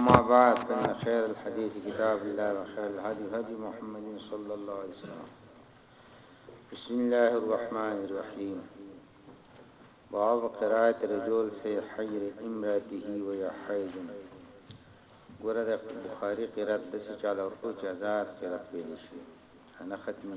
اما بعد فإن خير الحديث كتاب الله وخير الهدي هدي محمد صلى الله عليه وسلم بسم الله الرحمن الرحيم باب قراءة رجل في حجر امراته ويا حيض ګوره د بخاری قرات د څه چاله ورکو چې هزار قرات ویل شي انا ختمي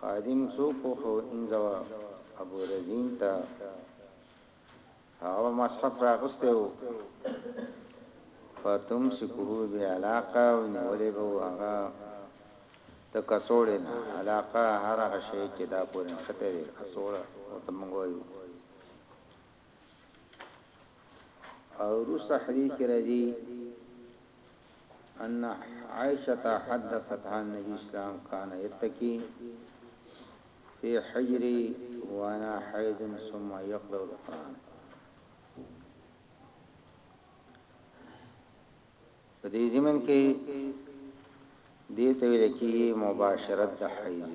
خادم څو پوښه وینځوه ابو رزین ته هغه به مصحف راغستی وو فتمسکه بعلاقه ونیولی به وو هغه د کڅوړی نه علاقه هر هغه شی چی دا پوری نښتی دی کڅوړه ورته موږ وایو او روسته حدیث کې راځي ان عائشه حدثتها النبي اسلام كان يتكي في حجري وانا حيض ثم يقرأ القرآن په دې زمن کې دې ته ویل کېږي مباشرت د حیض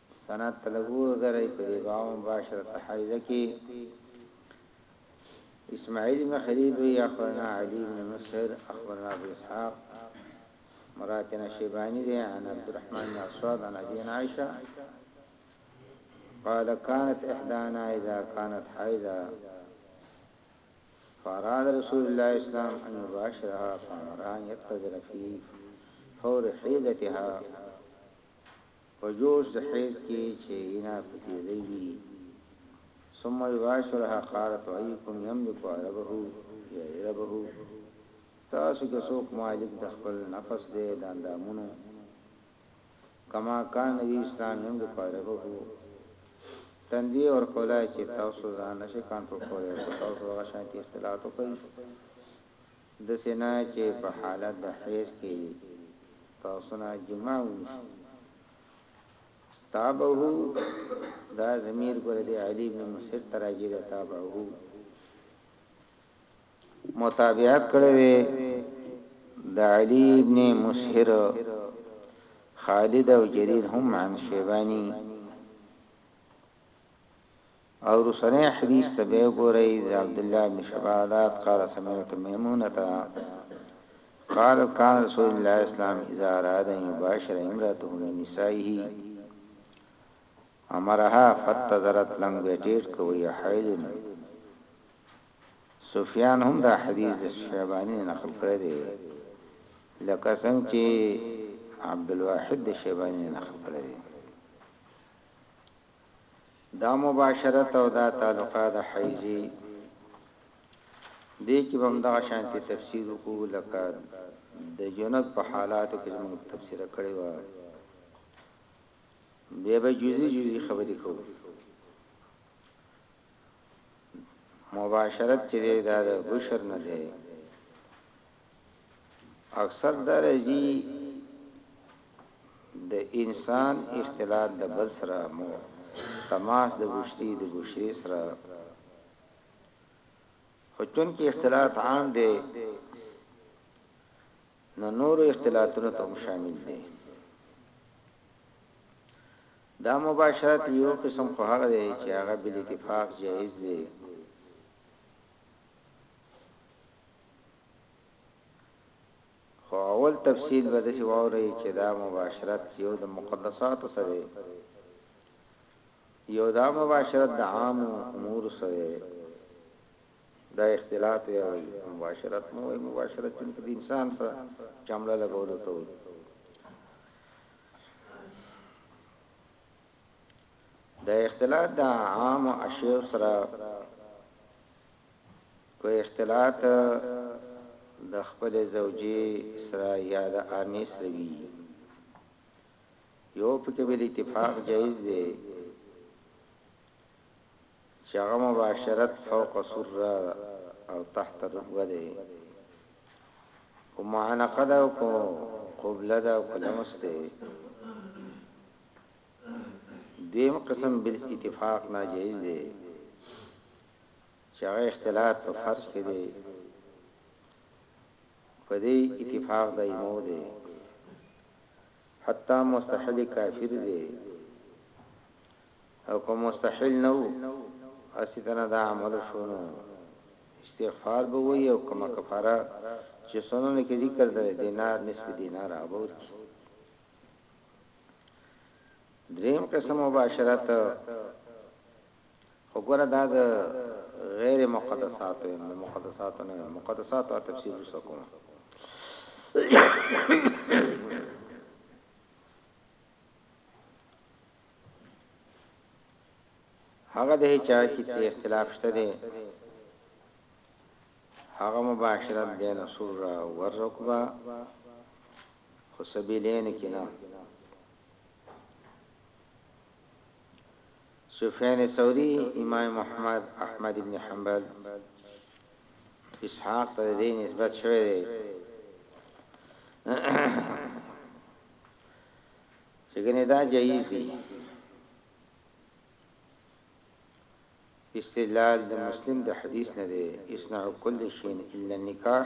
سنات لغو غره په دیو مباشرت حیده کې اسماعيل بن خليل اخبرنا علي بن مسهر اخبرنا ابو اسحاق مراتنا شيباني دي عن عبد الرحمن بن عصاد عن ابي عائشه قال كانت احدانا اذا كانت حيضا فاراد رسول الله اسلام ان يباشرها فامران يقتدر فيه فور حيضتها په جوش د حيض کې چې وينه په تيزۍ وي ثم يباشرها قالت ايکم يملک عربه يا عربه تاسو کې څوک مالک د خپل نفس دی د اندامونو کما کان نبی اسلام يملک عربه تندې ور کولای چې تاسو ځان نشي کنټرول کولای تاسو هغه شانتي اختلاط وکړئ دسې نه چې په حالت د حیض کې یې تاسونه جماع ونشي. تابعه، دا ضمیر ګوره دې علي بن مسهر ته راجع دی، تابعه، متابعت کړی دی د علي بن مسهر، خالد او جریر هم عن شیباني. او وروستنی حدیث ته بیا وګورئ، د عبدالله بن شبادات قال سمعت میمونة قالت کان رسول الله صلی الله علیه وسلم اذا اراد ان یباشر امرأته من نسائه امرها فاتذرت لنګ به ټیټ کو وهي حیض سفیان هم دا حدیث د شیبانی نقل کړی دی لکه څنګه چې عبد الواحد د شیبانی نقل کړی دی دا مباشرت او دا تعلقه د حیزې دې کې هم دغه شانتي تفسیر وکړو لکه د جنت په حالاتو کې موږ تفسیر کړی و بیا به جزئی جزئی خبرې کوو مباشرت چې دا د بشر نه دی اکثر دا راځي د انسان اختلاط د بل سره مو تماس د ګشتي د ګشري سره خو چون کې اختلاط عام دی نو نور اختلاطونه ته هم شامل دي دا مباشرت یو قسم خو هغه دی چې هغه بل اتفاق جایز دی خو اول تفصیل به داسې واورئ چې دا مباشرت یو د مقدساتو څه دی یو دا مباشرت د عامو امورو څه دی دا اختلاط یا وي مباشرت مو وي مباشرت چې د انسان سره چمړه لګولو ته وي د اختلاط د عام اشیاء سره په اختلاط د خپل زوجي سره یا د عامي سره وي یو پکې بل اتفاق جایز دی چې هغه مباشرت فوق سره او تحت رکبه دی کومه عنقه ده او کوم قبله ده او کلمس ده دویم قسم بالاتفاق ناجایز دی چې هغه اختلاط په فرض کې دی په دې اتفاق د ایمو دی حتی مستحل کافر دی او کوم مستحل نو اسیدنه دا عمل شونو استغفار به وي او کما کفاره چې سنن کې ذکر دی دینار نصف دینار او ورکی دریم قسم مباشرت خو ګره دا د غیر مقدسات او مقدسات نه مقدسات او تفسیر وسکو هغه د چا چې اختلاف شته دي هغه مباشرت بین سر ور رکبه خو څه بيلين کې نه. سفيان ثوري امام محمد احمد ابن حنبل اسحاق ته دې نسبت شوی دی چې ګنې دا جایز دی استدلال د مسلم د حدیث نه دی اسنع كل شيء الا النکاح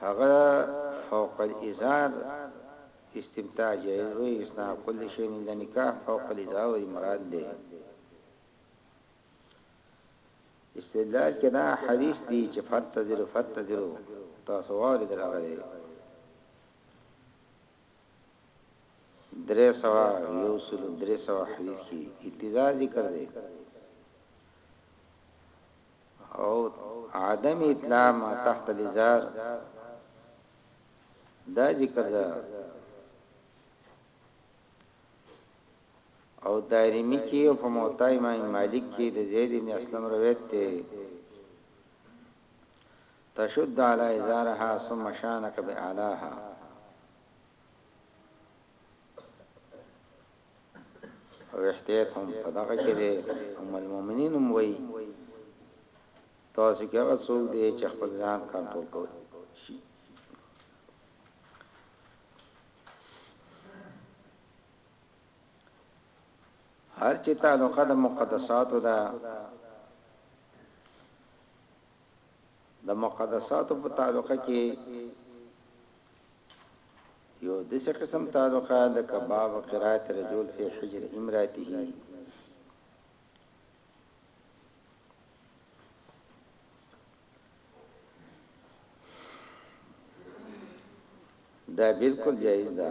هغه فوق الازار استمتاع جائز وي اسنا کل شي د نکاح فوق الازار وي مراد ده استدلال کدا حدیث دی چې فتذر فتذر تاسو واره دراغه دی درې سوا یو سل درې سوا حدیث کې انتظار ذکر دی او عدم اطلاع ما تحت الازار دا ذکر ده او دایرمی کې او په موطا امام مالک کې د زید بن اسلم روایت ته تشد علی ازارها ثم شانک باعلاها او احتیاط هم په دغه کې دی ام المؤمنین هم وایي تاسو کې هغه څوک دی چې خپل ځان کنټرول کوي هر چې تعلقه د مقدساتو ده د مقدساتو په تعلقه کې یو داسې قسم تعلق لکه باب قرات رجل فی حجر امراته دا بالکل جایز ده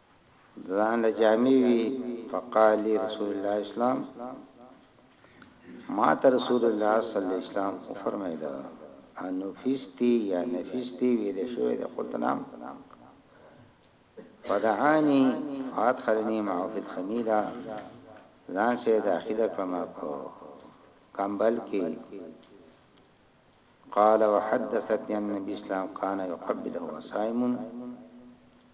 ځان له جامي وي فقال لي رسول الله اسلام ما ته رسول الله صلی الله علیه وسلم او فرمایله انفستی یا نفستی ویل شوې د خپل نام فدعانی فادخلنی معه فی الخمیله ځان سه داخله کما کو کمبل کې قال وحدثتني ان النبي اسلام كان يقبله وصائم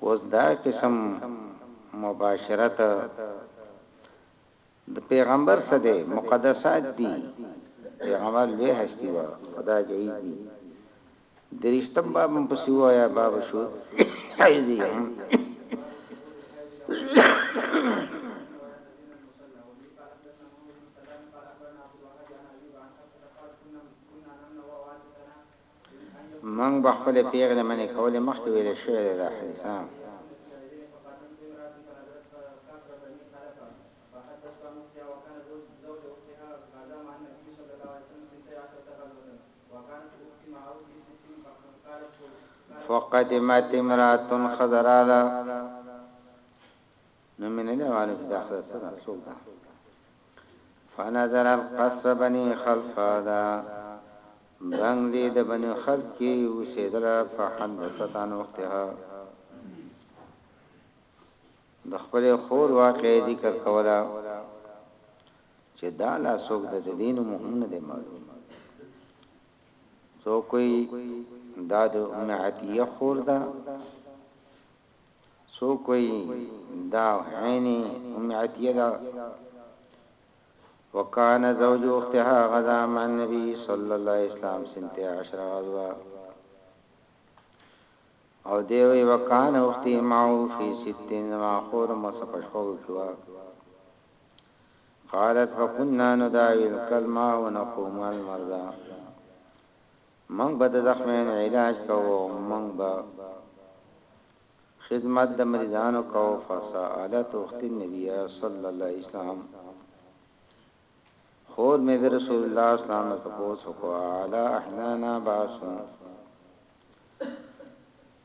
اوس دا قسم مباشرت د پیغمبر څخه دی مقدسات دي پیغمبر لوی هستی و خو دا جایز دي درشتم باب په سیوا یا باب شو جایز دي مونږ به خپلې پېغلې منې کولې مخکې ویل شوې ده دا حدیثه. فقدمت امرأة ښځه راغله. نو مې نه دی معلوم چې دا ښځه څه ده څوک ده فنظر القصر بني خلف دا بنگلي د بني خلف کې اوسېدله فحدثت عن اختها د خپل خور واقعې ذکر کوله چې دا لا څوک د دین مهم نه دی معلوم څوک دا د ام عتیه خور ده څوک وایی دا عین ام عطیه ده وکان زوج اختها غزا مع النبي صلی الله علیه وسلم سنت عشر غزوه او دیوی وکان اختی معو فی ستین زما خور مصفشو کوا قالت فكنا نداوي الكلمة ونقوم المرضى موږ به د زخمیانو علاج کوو او موږ به خدمت د مریضانو کوو فسألت اخت النبی صلی الله علیه وسلم خور مې د رسول الله صلی الله علیه وسلم تاسو کو اعلی احنانا باسو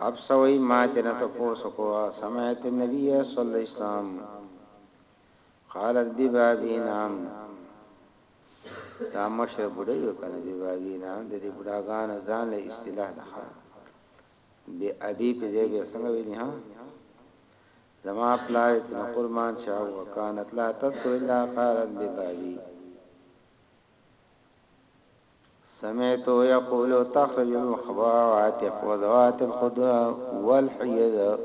حفصه وی ما تینا تپوس کو سمعت النبی صلی الله علیه وسلم قالت ببابی نام دا مشر بډای وکنه ببابی نام د دې بډاګان ځان له اصطلاح ده به ابي په دې به څنګه ویلی ها زما پلار ته قربان شاه وکانت لا تذكر الا قالت ببابی سمعت يقول تخرج الخباوات وذوات الخدوة والحيض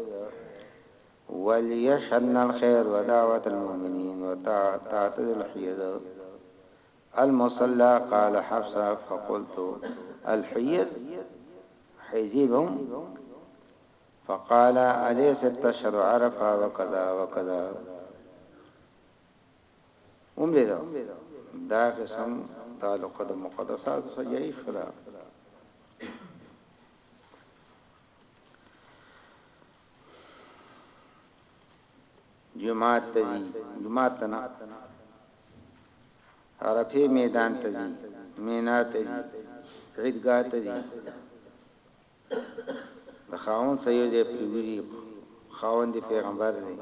وليشهدنا الخير ودعوة المؤمنين وتعتد الحيض المصلى قال حفصة فقلت الحيض حيزيبهم فقال أليس التشهر عرفة وكذا وكذا هم لیدو دا قسم تعلق د مقدسات سره جایز شولا جماعت ته دي جماعت ته نه عرفه میدان ته دي مینا ته دي عیدګاه ته دي د خاون سيو دې پیوي خاون دې پیغمبر دی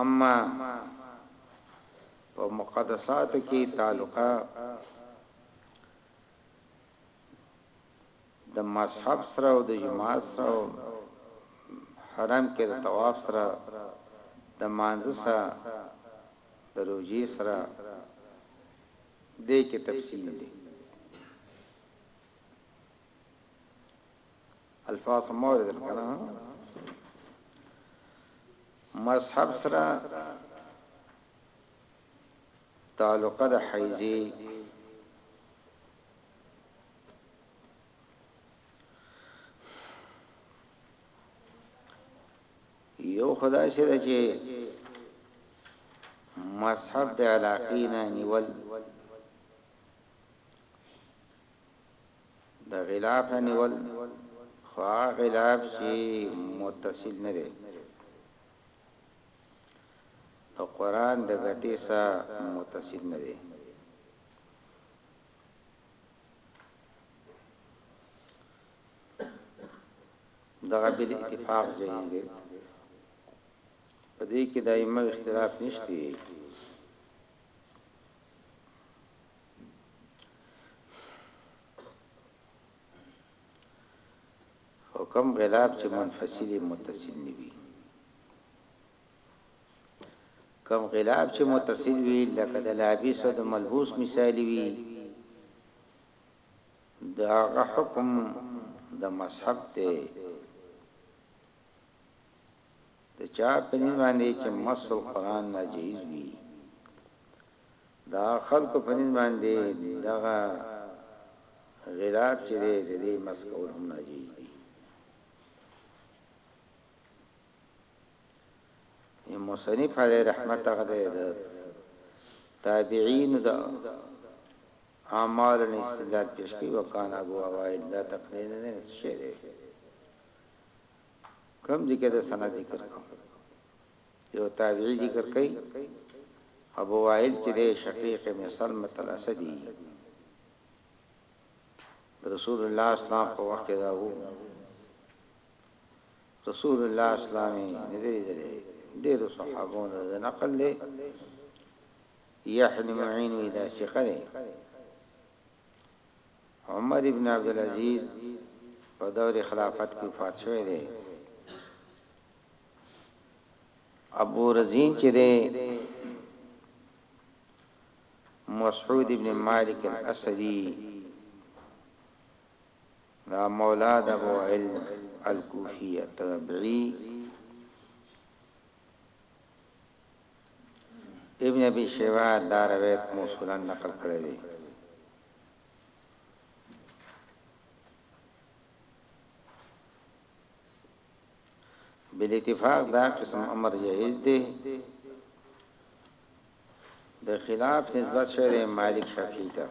اما په مقدساتو کې تعلقه د مذهب سره او د جماعت سره او حرم کې د طواف سره د مانځ سره د روزي سره دې کې تفصیل دی الفاظ مور دل کنه مذهب سره تعلق د حیزه یو خدای سره چې مذهب د علاقینا نیول د غلاف نه نیول خو هغه غلاف چې متصل نه دی د قران د غټې سره متصل نه دی دغه بل اتفاق جایز دی په دې کې دایمه اختلاف نشته خو کوم غلاف چې منفصل متصل نه وي کوم غلاف چې متصل وي لکه د لابس او د ملبوس مثال وي دا حکم د مصحف ته د چا په دین باندې چې مس القرآن ناجایز وي دا خلکو په دین باندې دغه غلاف چې دی د دې مس کول هم ناجایز دي یم مصنف علی رحمت هغه دی د تابعین د اعمال الاستدلال پیش کی وکانا ابو اوائل دا تقریر نه شي کوم ځای کې د سند ذکر کوم یو تابعی ذکر کوي ابو وائل چې د شقیق ابن سلمة الاسدی رسول الله اسلام په وخت کې دا وو رسول الله اسلامي ندی دلې ډېر صحابو نه نقل لې یحنی معین وی دا ثقه عمر ابن عبدالعزیز په دور خلافت کې وفات شوی دی ابو رزین چې دی مسعود ابن مالک الاسدی دا مولا د ابو علم الکوفی تبعی ابن ابي شيبه دا روایت موصولا نقل کړی دی. بالاتفاق دا قسم امر جائز دی د خلاف نسبت شوی مالک شافعی ته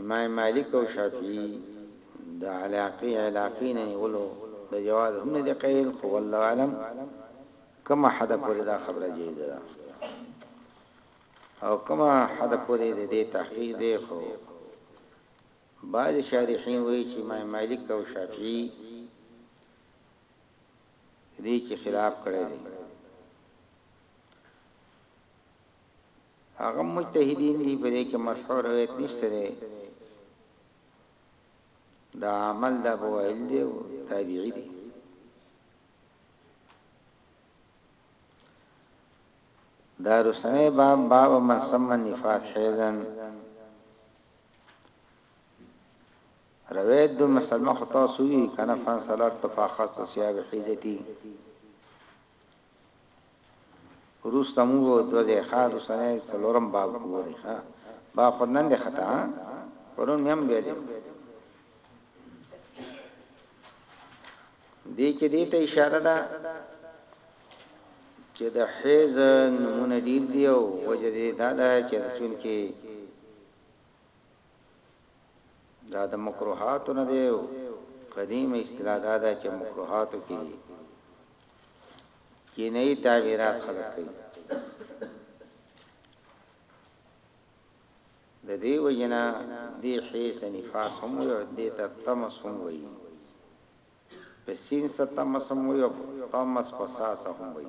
امام مالک او شافعي د علاقي علاقي نه نيولو د جواز هم نه دي قائل خو والله اعلم کومه حده پورې دا خبره جائزه ده او کومه حده پورې د دې تحقیق دی خو بعض شارحین وایي چې امام مالک او شافعي دې کې خلاف کړی دی هغه هم مجتهدین دی په دې کې مرفوع روایت نشته دی دا عمل د ابو وائل دی او تابعی دی دا رسنه باب باب من سم نفاس حیزن روایت د مسلمه خطا سوی کنه فان صلات تفاخص سیاب حیزتی وروسته مو دوه ځای ښه روسنی څلورم باب وګورئ ښه باب خو نن دی خطا پرون مې هم ویلې دې کې دې ته اشاره ده چې د حیز نمونه ډیر دی او وجه دې دا ده چې چون کې دا د مکروهات نه دی قدیم اصطلاح دا ده چې مکروهاتو کې دي کې نه تعبیرات خلق کوي د دې وجنا دې حیث نفاس هم یو دې ته تمس هم وي په سین ستمس هم یو تمس پساس هم وي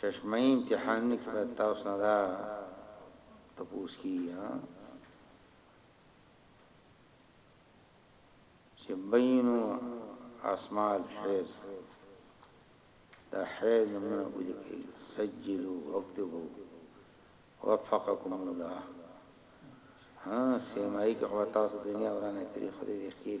ششمهيي امتحانونو کې به تاسو نه دا تپوس کېږي چې بينو اسماء الحيض دا حيض نمونه ولیکي سجلو واكتبو وفقكم الله ها سیمایی که خو تاسو دنیا ورانه کړی خدای دې خیر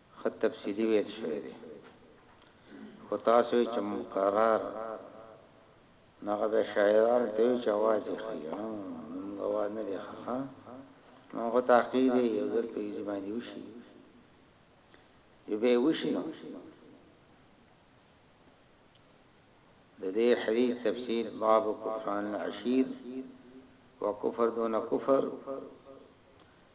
ښه تفصیلي ویل شوی دی خو تاسو یې چې مکرر نو هغه بیا شاعرانو ته وي چې اواز یې ښه وي زموږ اواز نه دی ښه نو خو تحقیق دی یو ځل په یوزي باندې وشي یو به وشي نو د دې حدیث تفسیر باب کفران عشیر وکفر دون کفر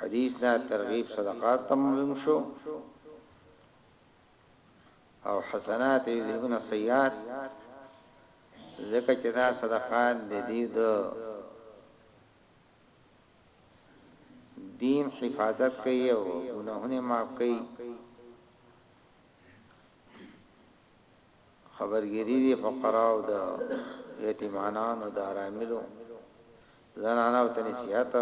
حدیث دا ترغیب صدقات تم معلوم شو او حسنات یذهبن سیئات زکه چې دا صدقات د دې د دین حفاظت کوي او ګناهونه معاف کوي خبرګیری دی فقراو د یتیمانانو د ارامیلو زنانو ته نصیحت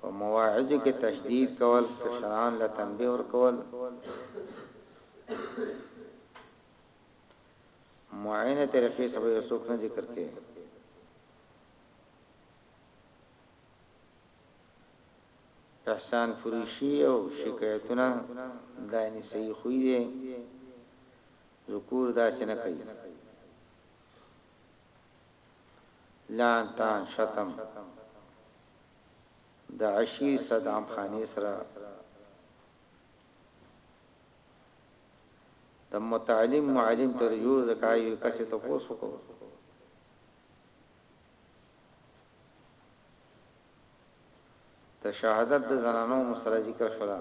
په مواعظو کې تشدید کول کشران له تنبیه ور کول معینه طریقې سبا یو څوک نه ذکر کوي احسان فروشی او شکایتونه داینی صحیح خوی دی ذکور داسی نه کوي لعن طعن شتم د عشیر صدام خانی سره د متعلم معلم تر یو زکای کسه ته پوسو کو د شهادت د زنانو مسله ذکر شوه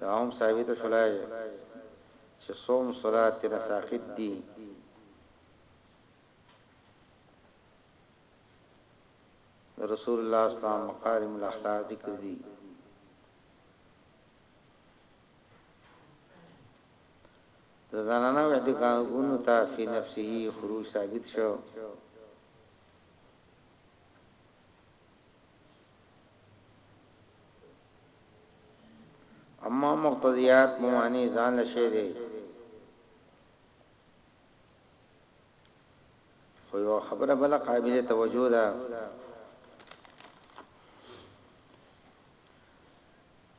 دا هم ثابت شوه چې صوم صلات تینا ساقط دي رسول الله اسلام مقارم الاخلاق ذکر دي د زنانو احتکاکونو ته فی نفسه خروج ثابت شو. اما مقتضیات موانع ځان له شی دی خو یو خبره بل قابل توجه ده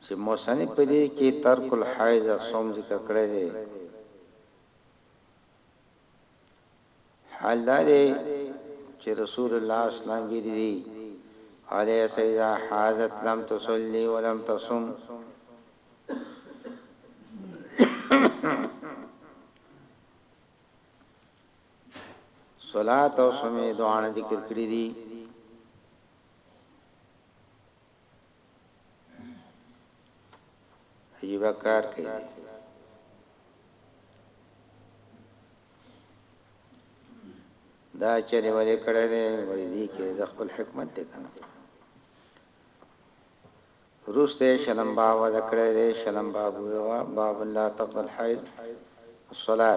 چې مصنف په دې کې ترک الحیض او صوم ذکر کړی دی حال دا دی چې رسول الله اسلام ویلي دی علی سیدا حاضت لم تصلی ولم تصم صلات او سمې دعا ذکر کړې دي عجیبه کار کوي دا چې دی ولې کړه دی ولې دی کې د خپل حکمت دی کنه روسته شلم باب ذکر دی شلم باب هوا باب لا تقبل حیض الصلاه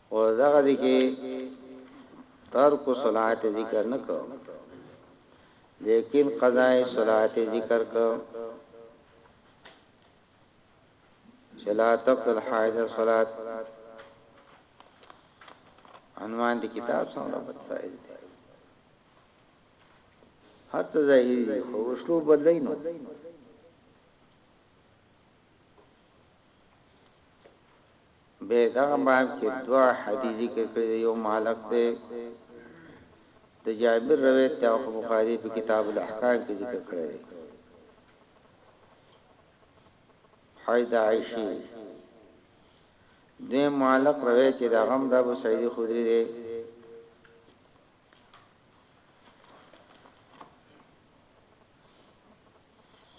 او دغه دي کې ترک صلات ذکر نکو لیکن قضاء صلات ذکر کو چلا تک الحائض صلات عنوان دی کتاب څنګه بتایل دی حتی ظاهری خو اسلوب بدلای نو بیا یې دغه باب کې دوه حدیث ذکر کړي دي یو معلق دی د جابر روایت ته خو بخاری په کتاب الاحکام کې ذکر کړی دی حید عائشی دې معلق روایت چې دا هم د ابو سعید خدری دی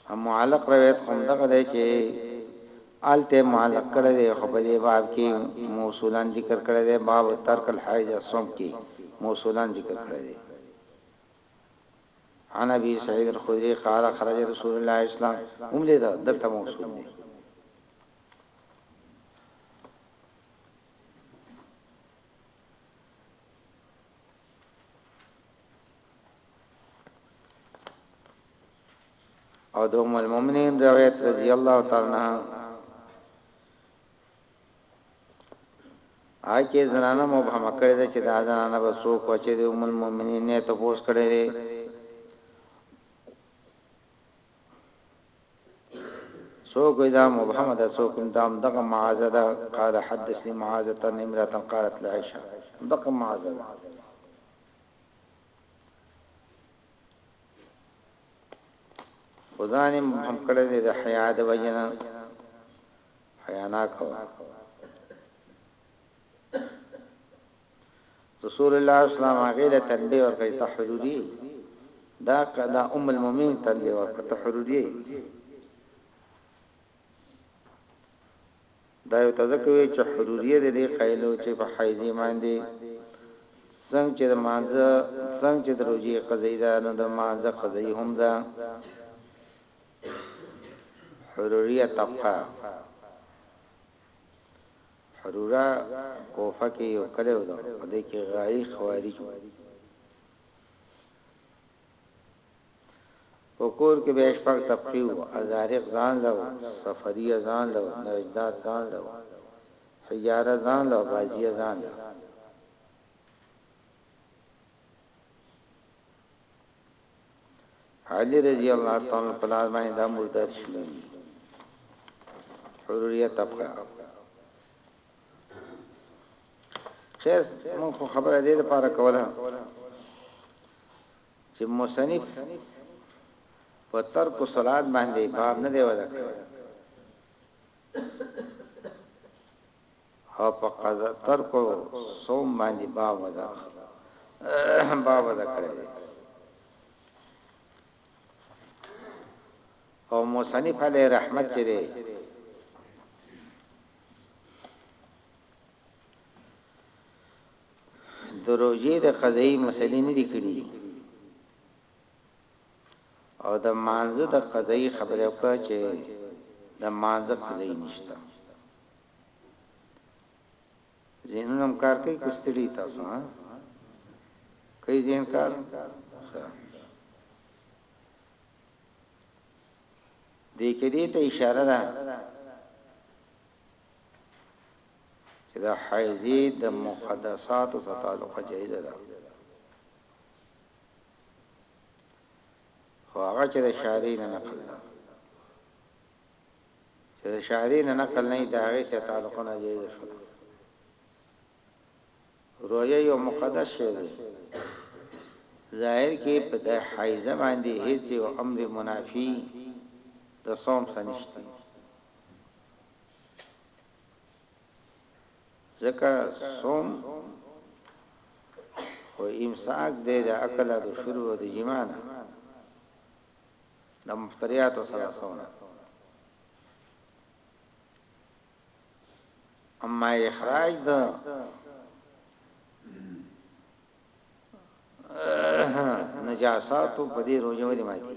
هم معلق روایت هم دغه دی چه هلته یې معلق کړی دی خو په دې باب کی موصولا ذکر کړی دی باب ترک الحیض الصوم کی موصولا ذکر کړی دی عن ابي سعيد الخدري قال خرج رسول الله اسلام هم دې دا دلته موصول دي او د ام المؤمنین روایت رضی الله تعالی عنها آکه زنانه مبهمه کړی ده چې دا زنانه به سو کوچې د ام المؤمنین نه تپوس کړی دی سو کوي دا مبهمه ده سو کوم دام دغه معاذه ده قال حدثني معاذه امراه قالت لعائشه دغه معاذه خدانه هم کړه دې د حیا د وجنا حیا نا کو رسول الله اسلام هغه له تنبیه ورکړي تحرری دا قدا ام المؤمنین تنبیه ورکړه تحرری دا یو تذکر وی چې حروریه د دې قائل و چې په حیضې ماندې څنګه چې د مانځه څنګه چې د روزي قضیه ده نو د مانځه قضیه هم ده حروریه طبقه حرورا کوفه کې یو کله و ده په دې کې غایي خوارج وو په کور کې به شپږ طبقې وو، ازارق ځان له وو، صفریه ځان له وو، نوجداد ځان له وو، حجاره ځان له وو، بازیه ځان له وو. علی رضی الله تعالی په لار باندې د امر درس شوی حروریه طبقه خیر مون خبره دې لپاره کوله چې مصنف په ترک الصلات باندې باب نه دی وضع کړی او په قضا ترک صوم باندې باب وضع باب وضع کړی او مصنف علی رحمت چره د روژې د قضایي مسئلې نه دي کړي او د مانزه د قضایي خبره وکړه چې د مانزه قضایي نشته زینونم کار کوي کوستړي تاسو ها کوي زین کار دې کې دې ته اشاره ده چې د حیضې د مقدساتو سره تعلق جایز ده خو هغه چې د شارین نقل ده چې د شارین نقل نه د هغه سره تعلق نه جایز شو رویا یو مقدس شی دی ظاهر کې په د حیضه باندې هیڅ یو امر منافی د صوم سنشتي ځکه صوم او امساک دې د عقل او شروع د جماع نه د مفتریات او سلاسونه اما اخراج د نجاساتو په دې روزه ولې ماتي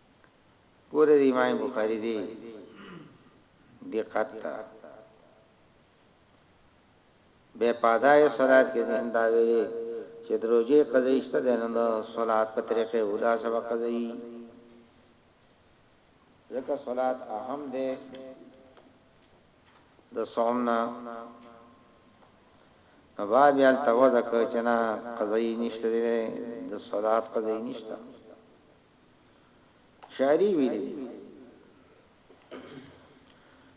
ګوره د امام بخاری دی دقت ته به پادای صلات کې هم دا ویلي چې دروځي قضې شته د نن صلات په طریقې اولا سبق قضې ځکه صلات اهم ده د صومنا باب یال توذکر چنا قضې نشته د صلات قضې نشته شاری ویلی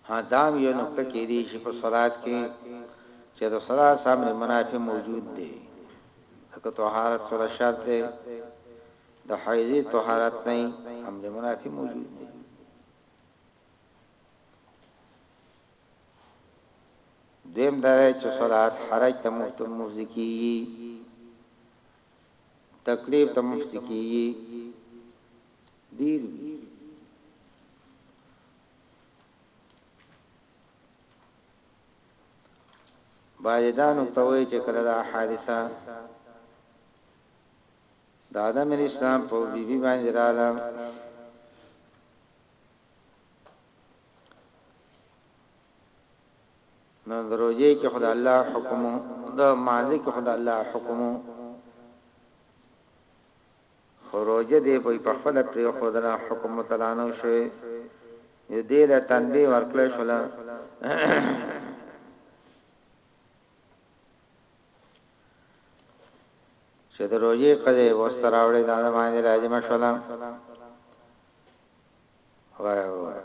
ها دام یو نقطه کې دی چې په صلات کې چې د صلات سامنے منافع موجود دی که طهارت سره شرط دی د حیضی طهارت نه هم د منافع موجود دی دیم دا چې صلات حرج ته مفتم مفزکی تکليف د مفتي کيږي ډير وي باید دا نقطه وای چې کله دا حادثه د آدم علی اسلام په بی بی باندې رااله نو د روژې کې خو د الله حکم و، د مانځه کې خو د الله حکم و، خو روژه دې به په خپله پرېښودله، حکم متلانه شوی وي، دې له تنبیه ورکړل شوله. چې د روژې قضا یې ورسته راوړې، دا د مانځه لازمه شوله. وایه وایه.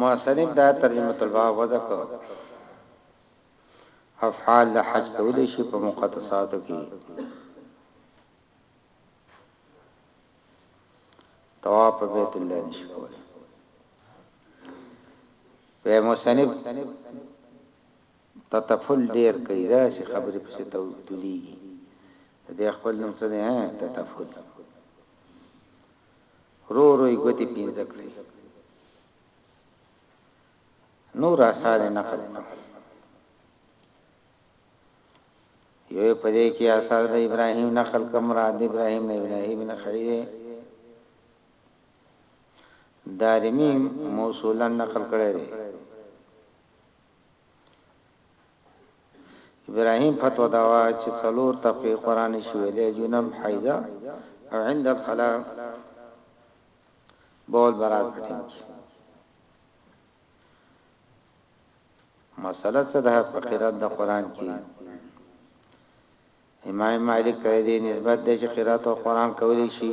مصنف دا ترجمة الباب وضع کړ، افعال د حج کولی شي په مقدساتو کې طواف په بیت الله نشي کولی په مصنف تطفل ډیر کوي دا چې خبرې په څه تولیږي د خپل نوم څه نه تطفل ورو ورو یې ګوتې پینځه کړې. نور آثار یې نقل کړل. یو یې په دې کې آثار د ابراهیم نقل کړه، مراد د ابراهیم نه ابراهیم نه خړی دی. دارمي موصولا نقل کړی دی. ابراهیم فتوا دا وه چې څلور تقوی قران نشي ویلې جنم حیضه او عند الخلا بول برات پټین کی مسله څه ده په قرات د قران کې امام مالک ته دې نسبت د چې قرات او قران کولی شي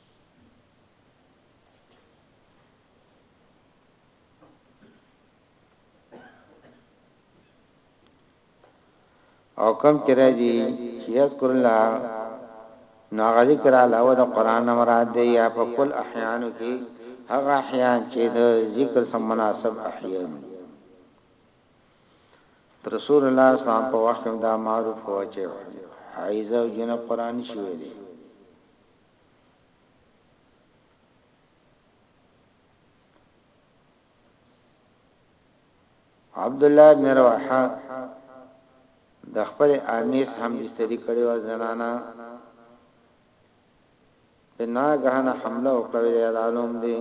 او کم چې راځي چې یذکر الله نو هغه ذکر علاوه د قران مراد دی یا په کل احیانو کې هغه احیان چې د ذکر سم مناسب احیان رسول الله صلی الله علیه وسلم په وخت دا معروف و چې حایزه او جن قران شوی دی عبد الله بن رواحه د خپل امیس هم استری کړي و زنانا په ناګهان حمله وکړه یا علوم دي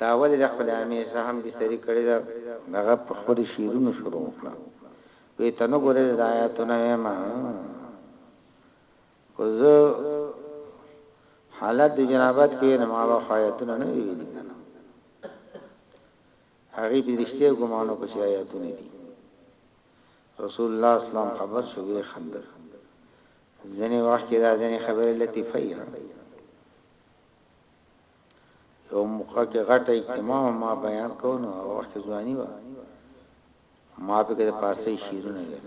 دا ولې د خپل امیس هم استری کړي دا هغه په خپل شیرونو شروع وکړه وی تنو ګره د آیاتونه ما که زه حالت د جنابت کې نه ما به آیاتونه نه ویلي کنه هغه به رښتیا ګمانو کې آیاتونه دي رسول الله اسلام خبر شو به خندل ځنې وخت کې دا ځنې خبره لطیفه یې یو موقع کې غټه اجتماع ما بیان کو نو وخت ځواني و ما په کې پاسې شیرونه ویل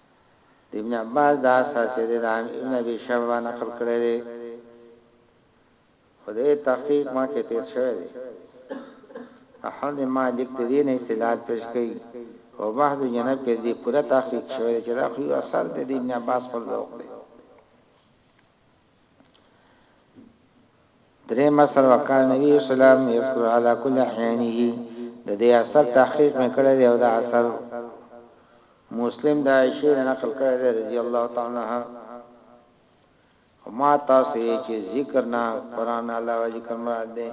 د ابن عباس دا اثر چې د عام ابن ابي شعبه نقل کړی دی خو د تحقیق ما کې تیر شوی دی احمد ما لیک د دین استدلال پیش کړي او بعد جنب کې دې پوره تحقیق شوی چې دا خو اثر د ابن عباس خپل ذوق دی درې مسر وکال نبی اسلام یذکر علی کل احیانه د دې اثر تحقیق میکړه دی او دا اثر مسلم دا شی نقل کړی دی رضی الله تعالی عنها ما تاسو یې چې ذکر نه قران الله او ذکر مراد دی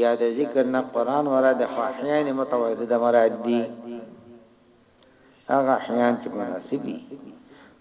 یا د ذکر نه قران مراد دی احیان متوحد د مراد دی هغه احیان چې مناسبي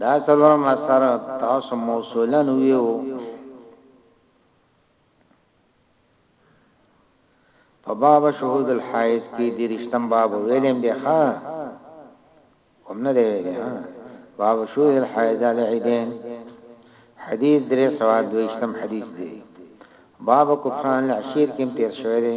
دا څلورم اثر تاسو موصولا ویو په باب شهود الحائض کې د رښتم باب ویلم دی ښا کوم نه دی ویلی ها باب شهود الحائض العیدین حدیث درې سواد دویشتم حدیث دی باب کفران العشیر کې تیر شوی دی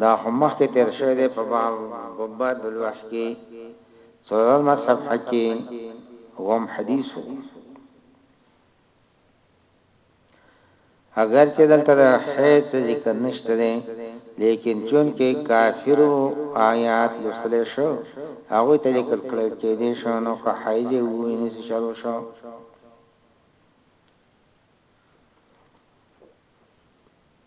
دا خو مخکې تیر شوی دی په باب باب الوحی کې څلورمه صفحه کې وم حدیث وو اگر چې دلته د حیث ذکر نشته دی لیکن چون کې کافر آیات لسل شو هغه ته لیکل کړی چې دې شو نو که حیض وو نه شروع شو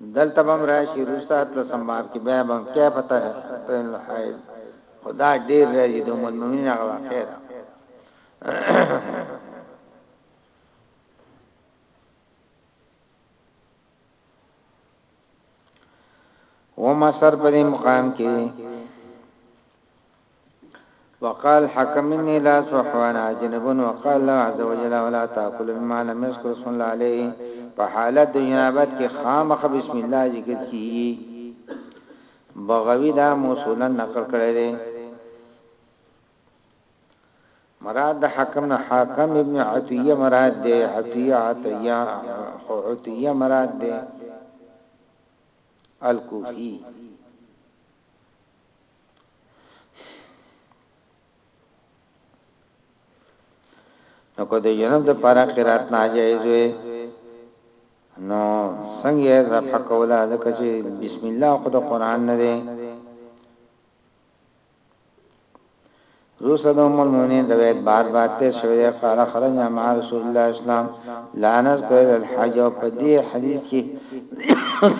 دلته به هم راشي وروسته اتلسم باب کې بیا به کیف تحتین الحیض خو دا ډیر راځي د ام المؤمنین هغه واقع ده و ما سر په دې مقام کې وقال حکم اني لا اصبح وانا جنب وقال الله عز وجل ولا تاکلوا مما لم يذکر اسم الله علیه په حالت د جنابت کې خامخ بسم الله ذکر کیږي بغوی دا موصولا نقل کړی دی مراد د حکم نه حاکم ابن عطیه مراد دی عطیه عطیه عطیه مراد دی الکوفی نو کو د جنب د پاره قرات ناجایز وي نو څنګه ذبح کوله ځکه چې بسم الله خو د قران نه دی روسه د ام المؤمنین روایت بار بار ته شوی قال خرجنا مع رسول الله اسلام لا نذكر الحج او په دې حدیث کې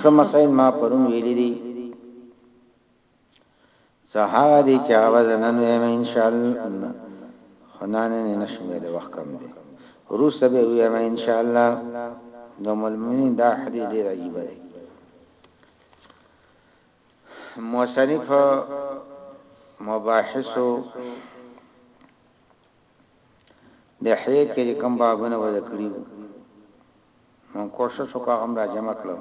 سم مسائل ما پرون ویلي دي څه هغه دي چې هغه به زه نن ويم ان شاء الله خو نه نن يې نشم ويلی وخت کم دی وروسته به يې ويم ان شاء الله د ام المؤمنين دا حديث ډېر عجيبه دی مصنف مباحثو د حیات کې کوم بابونه ودا کړیو من کوشش وکړم را جمع کړم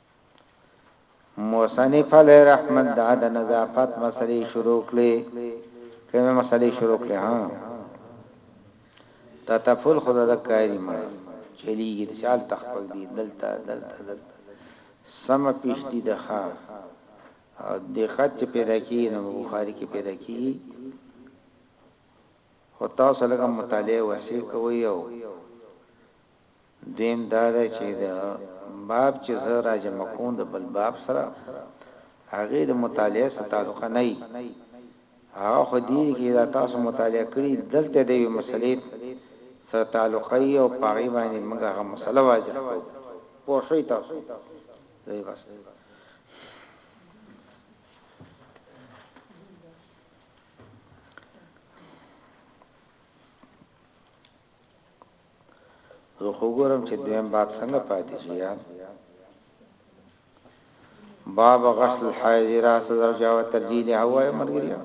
مصنف علیه رحمت دا د نظافت مسلې شروع کړې کومه مسلې شروع کړې ها تطفل خدا د کاری ما چلیږي د شال تخفق دي دلته دلته دلته سم پیشتي د ښا او د خط پیدا کی نو بخاری کې پیدا کی خو تاسو لږه مطالعه وسې کوی او دویم دا ده چې د باب چې زه را جمع کوم د بل باب سره هغې د مطالعې سره تعلقه نه وي هغه خو دې کې دا تاسو مطالعه کړي دلته د یوې مسلې سره تعلقه یې او پاغي باندې موږ هغه مسله واضح کوو پوه شئ تاسو دی بس زه خو ګورم چې دویم باب څنګه پاتې شي یار باب غسل حیض راس زوجه او ترجیل هوا مرګریا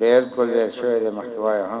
بالکل ویل شوی دی مخکې وایو ها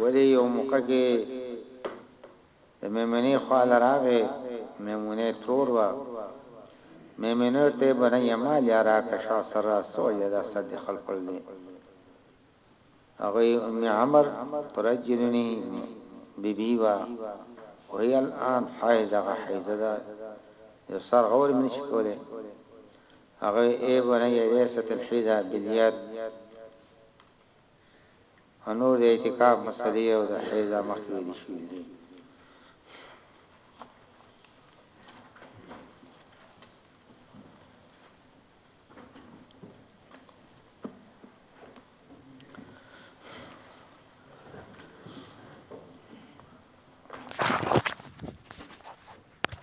ولې یو موقع کې د میمنې خوا لراغې میمونه ترور و میمنه ته بنه یما لیا را کشا سر سو یدا صد خلق لې هغه ام عمر ترجلنی بیبی وا وهي الان حائضه حائضه ده یو سر غور من شکوله هغه ای بنی ليست الحيضه باليد او نور د اعتکاف مسلې او د حيضه مخکې ویل شوي دي.